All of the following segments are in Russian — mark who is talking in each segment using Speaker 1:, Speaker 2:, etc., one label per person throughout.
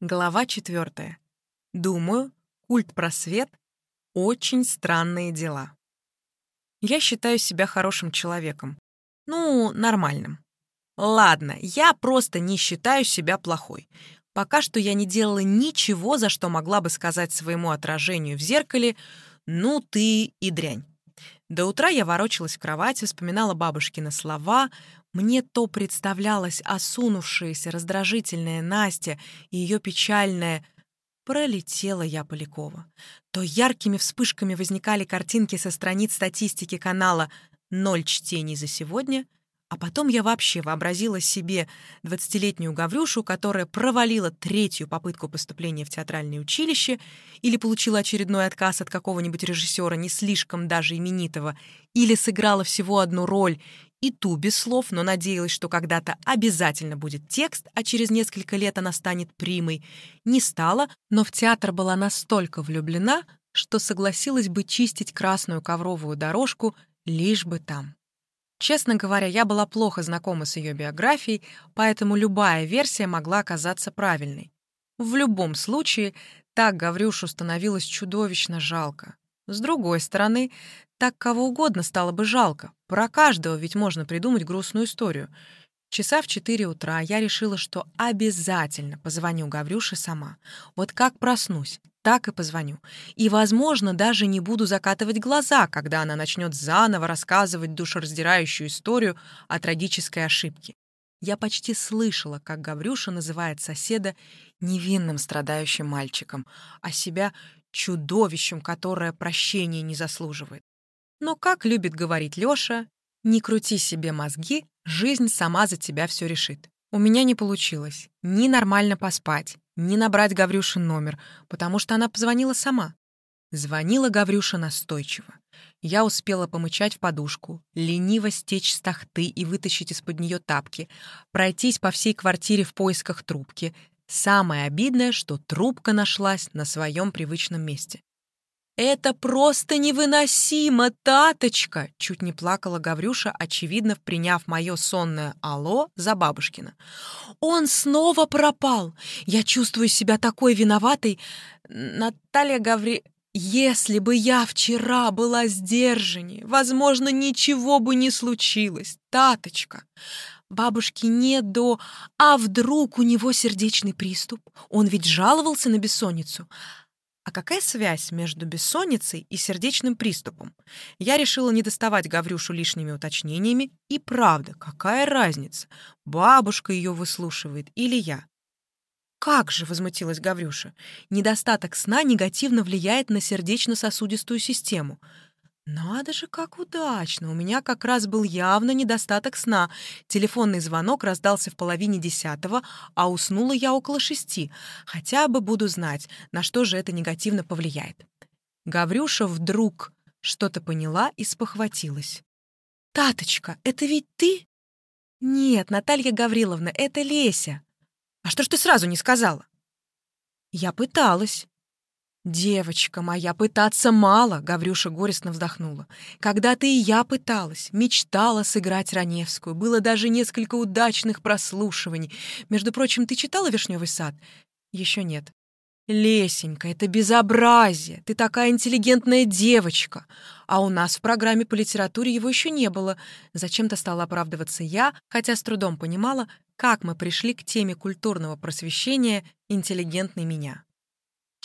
Speaker 1: Глава четвертая. Думаю, культ-просвет — очень странные дела. Я считаю себя хорошим человеком. Ну, нормальным. Ладно, я просто не считаю себя плохой. Пока что я не делала ничего, за что могла бы сказать своему отражению в зеркале «ну ты и дрянь». До утра я ворочалась в кровати, вспоминала бабушкины слова, мне то представлялась осунувшаяся, раздражительная Настя и ее печальная «Пролетела я Полякова». То яркими вспышками возникали картинки со страниц статистики канала «Ноль чтений за сегодня», а потом я вообще вообразила себе двадцатилетнюю Гаврюшу, которая провалила третью попытку поступления в театральное училище или получила очередной отказ от какого-нибудь режиссера не слишком даже именитого, или сыграла всего одну роль и ту без слов, но надеялась, что когда-то обязательно будет текст, а через несколько лет она станет примой. Не стала, но в театр была настолько влюблена, что согласилась бы чистить красную ковровую дорожку, лишь бы там. Честно говоря, я была плохо знакома с ее биографией, поэтому любая версия могла оказаться правильной. В любом случае, так Гаврюшу становилось чудовищно жалко. С другой стороны, так кого угодно стало бы жалко. Про каждого ведь можно придумать грустную историю. Часа в четыре утра я решила, что обязательно позвоню Гаврюше сама. Вот как проснусь, так и позвоню. И, возможно, даже не буду закатывать глаза, когда она начнет заново рассказывать душераздирающую историю о трагической ошибке. Я почти слышала, как Гаврюша называет соседа невинным страдающим мальчиком, а себя чудовищем, которое прощения не заслуживает. Но, как любит говорить Лёша, не крути себе мозги, жизнь сама за тебя все решит. У меня не получилось ни нормально поспать, ни набрать Гаврюшин номер, потому что она позвонила сама. Звонила Гаврюша настойчиво. Я успела помычать в подушку, лениво стечь с тахты и вытащить из-под нее тапки, пройтись по всей квартире в поисках трубки, Самое обидное, что трубка нашлась на своем привычном месте. «Это просто невыносимо, таточка!» — чуть не плакала Гаврюша, очевидно, приняв мое сонное «Алло» за бабушкина. «Он снова пропал! Я чувствую себя такой виноватой! Наталья Гаври... Если бы я вчера была сдержаннее, возможно, ничего бы не случилось, таточка!» Бабушки нет до... А вдруг у него сердечный приступ? Он ведь жаловался на бессонницу. А какая связь между бессонницей и сердечным приступом? Я решила не доставать Гаврюшу лишними уточнениями. И правда, какая разница? Бабушка ее выслушивает или я? «Как же!» — возмутилась Гаврюша. «Недостаток сна негативно влияет на сердечно-сосудистую систему. Надо же, как удачно! У меня как раз был явно недостаток сна. Телефонный звонок раздался в половине десятого, а уснула я около шести. Хотя бы буду знать, на что же это негативно повлияет. Гаврюша вдруг что-то поняла и спохватилась. «Таточка, это ведь ты?» «Нет, Наталья Гавриловна, это Леся». «А что ж ты сразу не сказала?» «Я пыталась. «Девочка моя, пытаться мало!» — Гаврюша горестно вздохнула. «Когда-то и я пыталась, мечтала сыграть Раневскую. Было даже несколько удачных прослушиваний. Между прочим, ты читала «Вишневый сад»?» «Еще нет». «Лесенька, это безобразие! Ты такая интеллигентная девочка! А у нас в программе по литературе его еще не было. Зачем-то стала оправдываться я, хотя с трудом понимала, как мы пришли к теме культурного просвещения «Интеллигентный меня».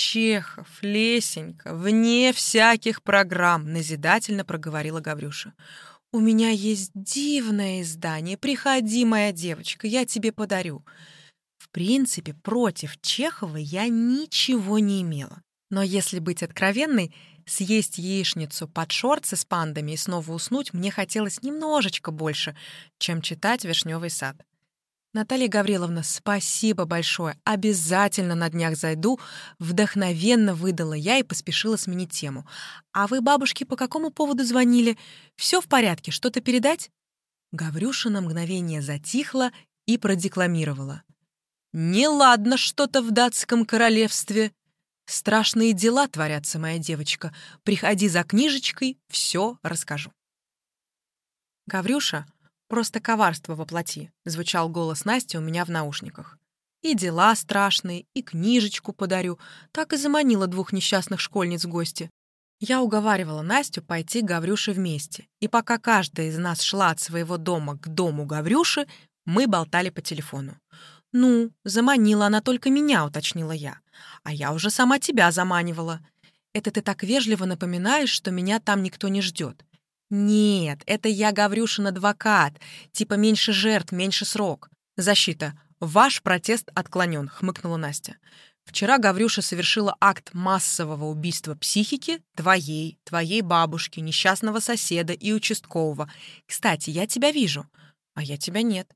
Speaker 1: «Чехов, Лесенька, вне всяких программ», — назидательно проговорила Гаврюша. «У меня есть дивное издание. Приходи, моя девочка, я тебе подарю». В принципе, против Чехова я ничего не имела. Но если быть откровенной, съесть яичницу под шорты с пандами и снова уснуть мне хотелось немножечко больше, чем читать «Вишневый сад». Наталья Гавриловна, спасибо большое. Обязательно на днях зайду. Вдохновенно выдала я и поспешила сменить тему. А вы бабушке по какому поводу звонили? Все в порядке, что-то передать? Гаврюша на мгновение затихла и продекламировала. «Неладно что-то в датском королевстве. Страшные дела творятся, моя девочка. Приходи за книжечкой, все расскажу». Гаврюша, «Просто коварство воплоти», — звучал голос Насти у меня в наушниках. И дела страшные, и книжечку подарю. Так и заманила двух несчастных школьниц в гости. Я уговаривала Настю пойти к Гаврюше вместе. И пока каждая из нас шла от своего дома к дому Гаврюши, мы болтали по телефону. «Ну, заманила она только меня», — уточнила я. «А я уже сама тебя заманивала. Это ты так вежливо напоминаешь, что меня там никто не ждет. «Нет, это я Гаврюшин адвокат. Типа меньше жертв, меньше срок. Защита. Ваш протест отклонен», — хмыкнула Настя. «Вчера Гаврюша совершила акт массового убийства психики твоей, твоей бабушки, несчастного соседа и участкового. Кстати, я тебя вижу, а я тебя нет».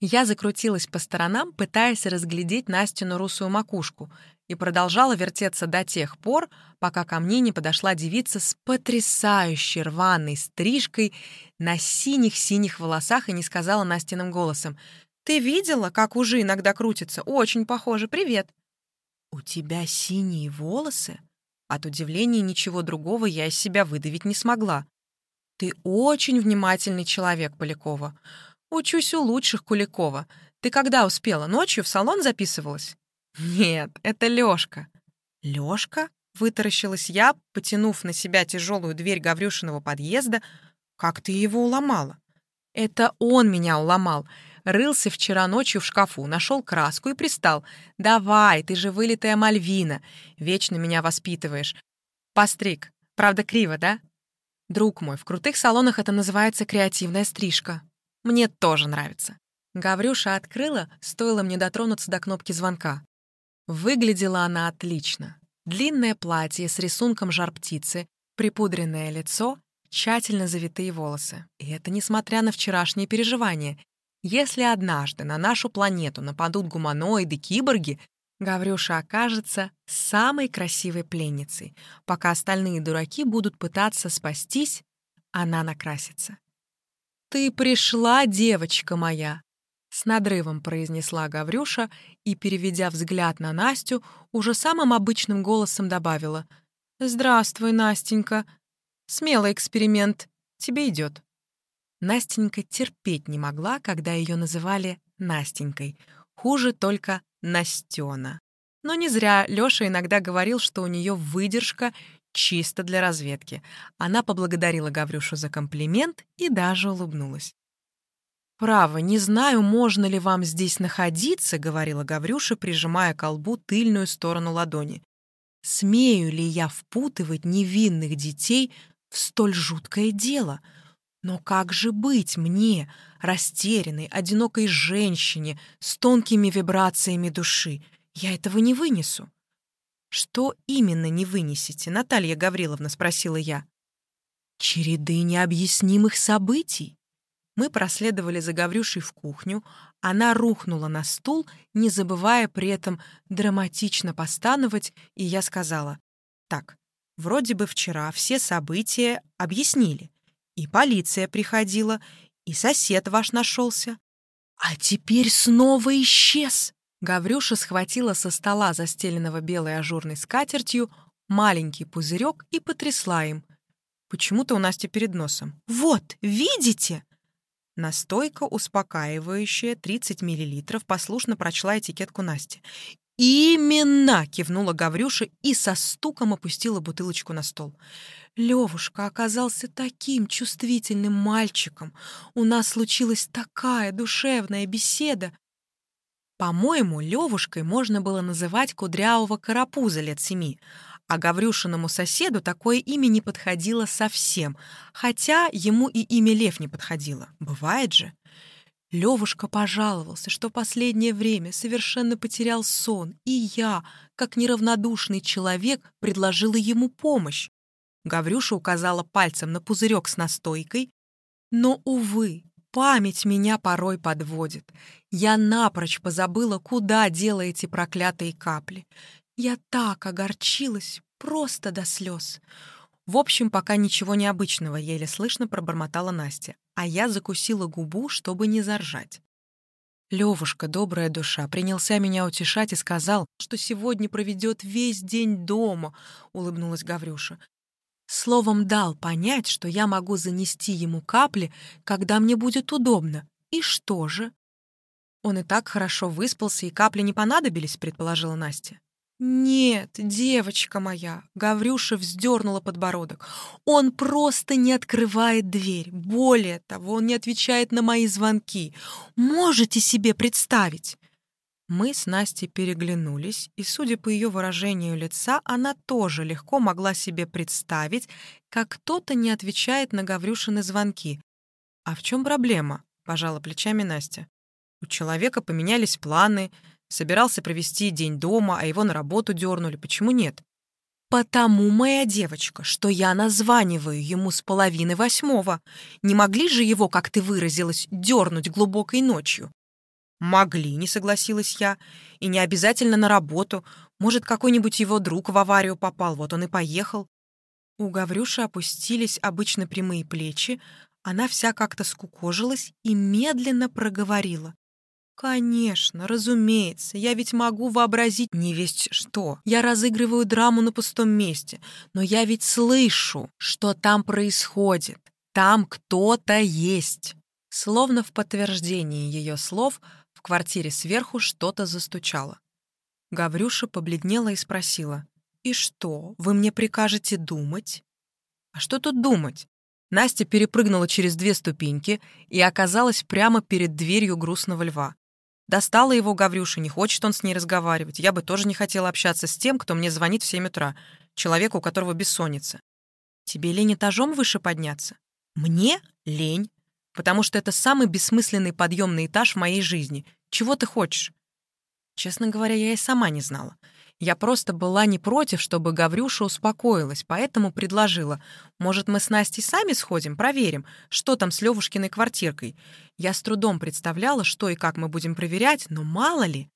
Speaker 1: Я закрутилась по сторонам, пытаясь разглядеть Настину русую макушку, и продолжала вертеться до тех пор, пока ко мне не подошла девица с потрясающей рваной стрижкой на синих-синих волосах и не сказала Настиным голосом «Ты видела, как ужи иногда крутится? Очень похоже. Привет!» «У тебя синие волосы?» От удивления ничего другого я из себя выдавить не смогла. «Ты очень внимательный человек, Полякова. Учусь у лучших Куликова. Ты когда успела? Ночью в салон записывалась?» «Нет, это Лёшка». «Лёшка?» — вытаращилась я, потянув на себя тяжелую дверь Гаврюшиного подъезда. «Как ты его уломала?» «Это он меня уломал. Рылся вчера ночью в шкафу, нашел краску и пристал. «Давай, ты же вылитая Мальвина. Вечно меня воспитываешь. Постриг. Правда, криво, да?» «Друг мой, в крутых салонах это называется креативная стрижка. Мне тоже нравится». Гаврюша открыла, стоило мне дотронуться до кнопки звонка. Выглядела она отлично. Длинное платье с рисунком жар-птицы, припудренное лицо, тщательно завитые волосы. И это несмотря на вчерашние переживания. Если однажды на нашу планету нападут гуманоиды, киборги, Гаврюша окажется самой красивой пленницей. Пока остальные дураки будут пытаться спастись, она накрасится. «Ты пришла, девочка моя!» С надрывом произнесла Гаврюша и, переведя взгляд на Настю, уже самым обычным голосом добавила. «Здравствуй, Настенька. Смелый эксперимент. Тебе идет». Настенька терпеть не могла, когда ее называли Настенькой. Хуже только Настена. Но не зря Лёша иногда говорил, что у нее выдержка чисто для разведки. Она поблагодарила Гаврюшу за комплимент и даже улыбнулась. «Право, не знаю, можно ли вам здесь находиться», — говорила Гаврюша, прижимая к колбу тыльную сторону ладони. «Смею ли я впутывать невинных детей в столь жуткое дело? Но как же быть мне, растерянной, одинокой женщине с тонкими вибрациями души? Я этого не вынесу». «Что именно не вынесете, Наталья Гавриловна?» — спросила я. «Череды необъяснимых событий», мы проследовали за Гаврюшей в кухню, она рухнула на стул, не забывая при этом драматично постановать, и я сказала, «Так, вроде бы вчера все события объяснили. И полиция приходила, и сосед ваш нашелся. А теперь снова исчез!» Гаврюша схватила со стола, застеленного белой ажурной скатертью, маленький пузырек и потрясла им. Почему-то у Насти перед носом. «Вот, видите?» Настойка, успокаивающая, 30 мл, послушно прочла этикетку Насти. «Именно!» — кивнула Гаврюша и со стуком опустила бутылочку на стол. Левушка оказался таким чувствительным мальчиком. У нас случилась такая душевная беседа. По-моему, Левушкой можно было называть кудрявого карапуза лет семи, а Гаврюшиному соседу такое имя не подходило совсем, хотя ему и имя Лев не подходило. Бывает же. Левушка пожаловался, что последнее время совершенно потерял сон, и я, как неравнодушный человек, предложила ему помощь. Гаврюша указала пальцем на пузырек с настойкой, но, увы, память меня порой подводит. Я напрочь позабыла, куда дела эти проклятые капли. Я так огорчилась, просто до слез. В общем, пока ничего необычного, еле слышно пробормотала Настя, а я закусила губу, чтобы не заржать. Левушка, добрая душа, принялся меня утешать и сказал, что сегодня проведет весь день дома, улыбнулась Гаврюша. Словом, дал понять, что я могу занести ему капли, когда мне будет удобно. И что же? Он и так хорошо выспался, и капли не понадобились, предположила Настя. «Нет, девочка моя!» — Гаврюша вздернула подбородок. «Он просто не открывает дверь. Более того, он не отвечает на мои звонки. Можете себе представить?» Мы с Настей переглянулись, и, судя по ее выражению лица, она тоже легко могла себе представить, как кто-то не отвечает на Гаврюшины звонки. «А в чем проблема?» — пожала плечами Настя. «У человека поменялись планы, Собирался провести день дома, а его на работу дернули. Почему нет? «Потому, моя девочка, что я названиваю ему с половины восьмого. Не могли же его, как ты выразилась, дернуть глубокой ночью?» «Могли», — не согласилась я. «И не обязательно на работу. Может, какой-нибудь его друг в аварию попал, вот он и поехал». У Гаврюши опустились обычно прямые плечи, она вся как-то скукожилась и медленно проговорила. «Конечно, разумеется, я ведь могу вообразить не весть что. Я разыгрываю драму на пустом месте, но я ведь слышу, что там происходит. Там кто-то есть». Словно в подтверждении ее слов квартире сверху что-то застучало. Гаврюша побледнела и спросила, «И что, вы мне прикажете думать?» «А что тут думать?» Настя перепрыгнула через две ступеньки и оказалась прямо перед дверью грустного льва. Достала его Гаврюша, не хочет он с ней разговаривать. Я бы тоже не хотела общаться с тем, кто мне звонит в 7 утра. Человеку, у которого бессонница. Тебе лень этажом выше подняться? Мне лень. Потому что это самый бессмысленный подъемный этаж в моей жизни. Чего ты хочешь? Честно говоря, я и сама не знала. Я просто была не против, чтобы Гаврюша успокоилась, поэтому предложила. Может, мы с Настей сами сходим, проверим, что там с Левушкиной квартиркой. Я с трудом представляла, что и как мы будем проверять, но мало ли.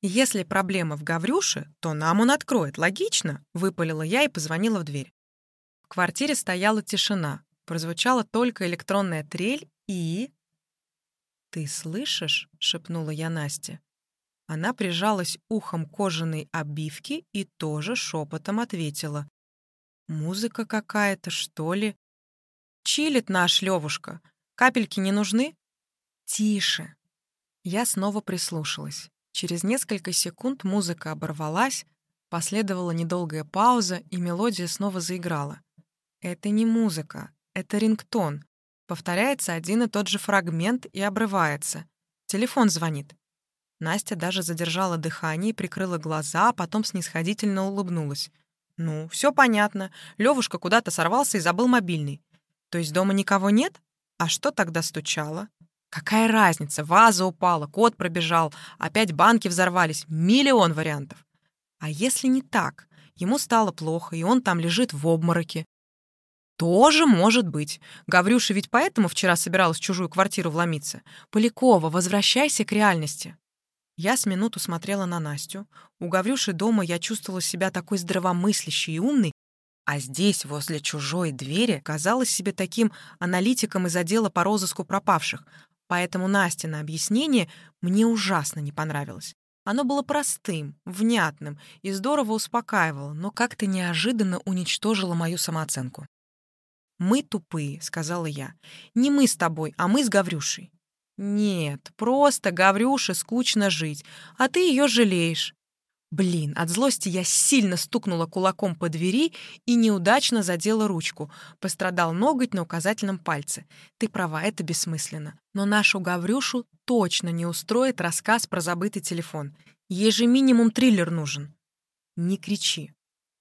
Speaker 1: Если проблема в Гаврюше, то нам он откроет, логично, выпалила я и позвонила в дверь. В квартире стояла тишина. Прозвучала только электронная трель и... «Ты слышишь?» — шепнула я Насте. Она прижалась ухом кожаной обивки и тоже шепотом ответила. «Музыка какая-то, что ли?» «Чилит наш Левушка. Капельки не нужны?» «Тише!» Я снова прислушалась. Через несколько секунд музыка оборвалась, последовала недолгая пауза, и мелодия снова заиграла. Это не музыка, это рингтон. Повторяется один и тот же фрагмент и обрывается. Телефон звонит. Настя даже задержала дыхание и прикрыла глаза, а потом снисходительно улыбнулась. «Ну, все понятно. Левушка куда-то сорвался и забыл мобильный. То есть дома никого нет? А что тогда стучало? Какая разница? Ваза упала, кот пробежал, опять банки взорвались. Миллион вариантов. А если не так? Ему стало плохо, и он там лежит в обмороке. Тоже может быть. Гаврюша ведь поэтому вчера собиралась в чужую квартиру вломиться. Полякова, возвращайся к реальности. Я с минуту смотрела на Настю. У Гаврюши дома я чувствовала себя такой здравомыслящей и умной, а здесь, возле чужой двери, казалась себе таким аналитиком из отдела по розыску пропавших. Поэтому Настя на объяснение мне ужасно не понравилось. Оно было простым, внятным и здорово успокаивало, но как-то неожиданно уничтожило мою самооценку. «Мы тупые», — сказала я. «Не мы с тобой, а мы с Гаврюшей. Нет, просто Гаврюше скучно жить, а ты ее жалеешь. Блин, от злости я сильно стукнула кулаком по двери и неудачно задела ручку. Пострадал ноготь на указательном пальце. Ты права, это бессмысленно. Но нашу Гаврюшу точно не устроит рассказ про забытый телефон. Ей же минимум триллер нужен. Не кричи.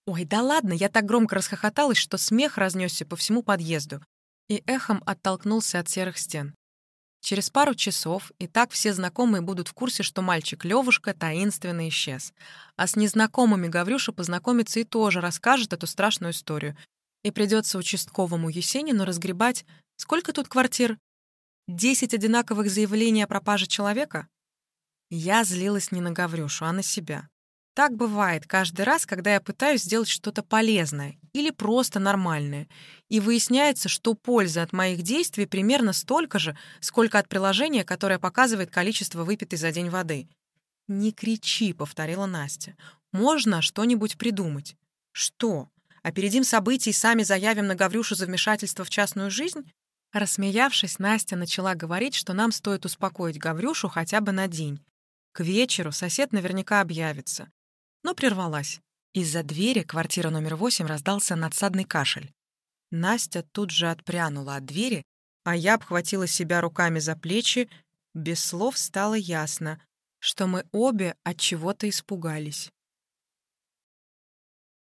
Speaker 1: Ой, да ладно, я так громко расхохоталась, что смех разнесся по всему подъезду и эхом оттолкнулся от серых стен. Через пару часов и так все знакомые будут в курсе, что мальчик Левушка таинственно исчез. А с незнакомыми Гаврюша познакомится и тоже расскажет эту страшную историю. И придется участковому Есенину разгребать... Сколько тут квартир? Десять одинаковых заявлений о пропаже человека? Я злилась не на Гаврюшу, а на себя. Так бывает каждый раз, когда я пытаюсь сделать что-то полезное или просто нормальное, и выясняется, что польза от моих действий примерно столько же, сколько от приложения, которое показывает количество выпитой за день воды. «Не кричи», — повторила Настя. «Можно что-нибудь придумать». «Что? Опередим события и сами заявим на Гаврюшу за вмешательство в частную жизнь?» Рассмеявшись, Настя начала говорить, что нам стоит успокоить Гаврюшу хотя бы на день. К вечеру сосед наверняка объявится. Но прервалась. Из-за двери квартира номер восемь раздался надсадный кашель. Настя тут же отпрянула от двери, а я обхватила себя руками за плечи. Без слов стало ясно, что мы обе от чего-то испугались.